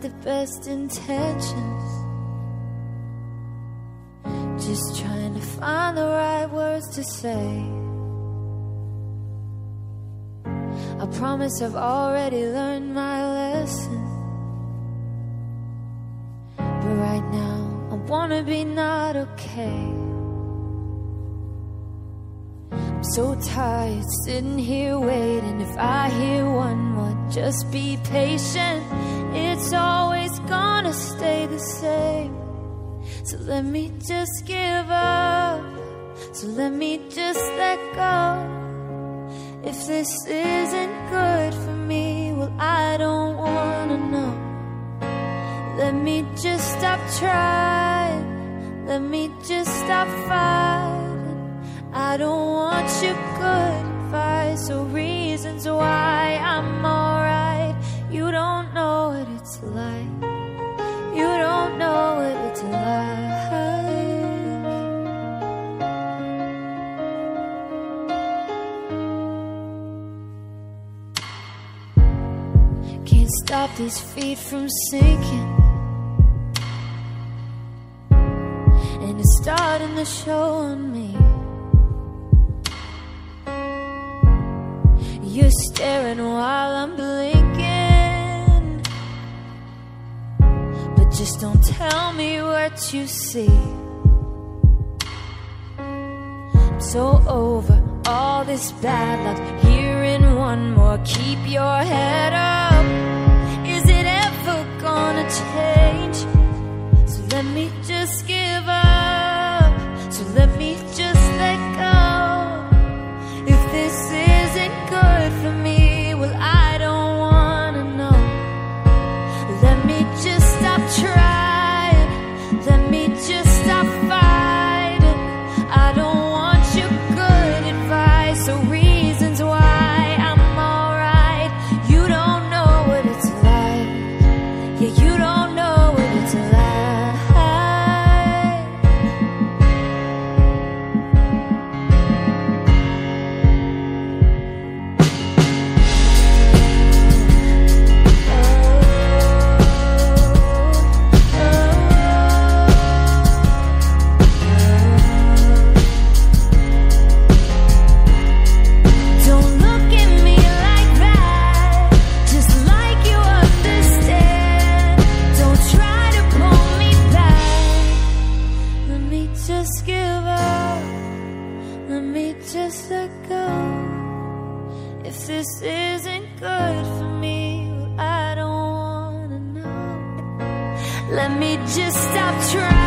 the best intentions. Just trying to find the right words to say. I promise I've already learned my lesson. But right now, I wanna be not okay. I'm so tired sitting here waiting. If I hear one more, just be patient. It's always gonna stay the same. So let me just give up. So let me just let go. If this isn't good for me, well, I don't wanna know. Let me just stop trying. Let me just stop fighting. I don't want your it's like. You don't know what it's like. Can't stop these feet from sinking. And it's starting to show on me. You're staring while I'm blinking. Just don't tell me what you see. I'm so over all this bad luck. Hearing one more, keep your head I don't If this isn't good for me, I don't wanna know. Let me just stop trying.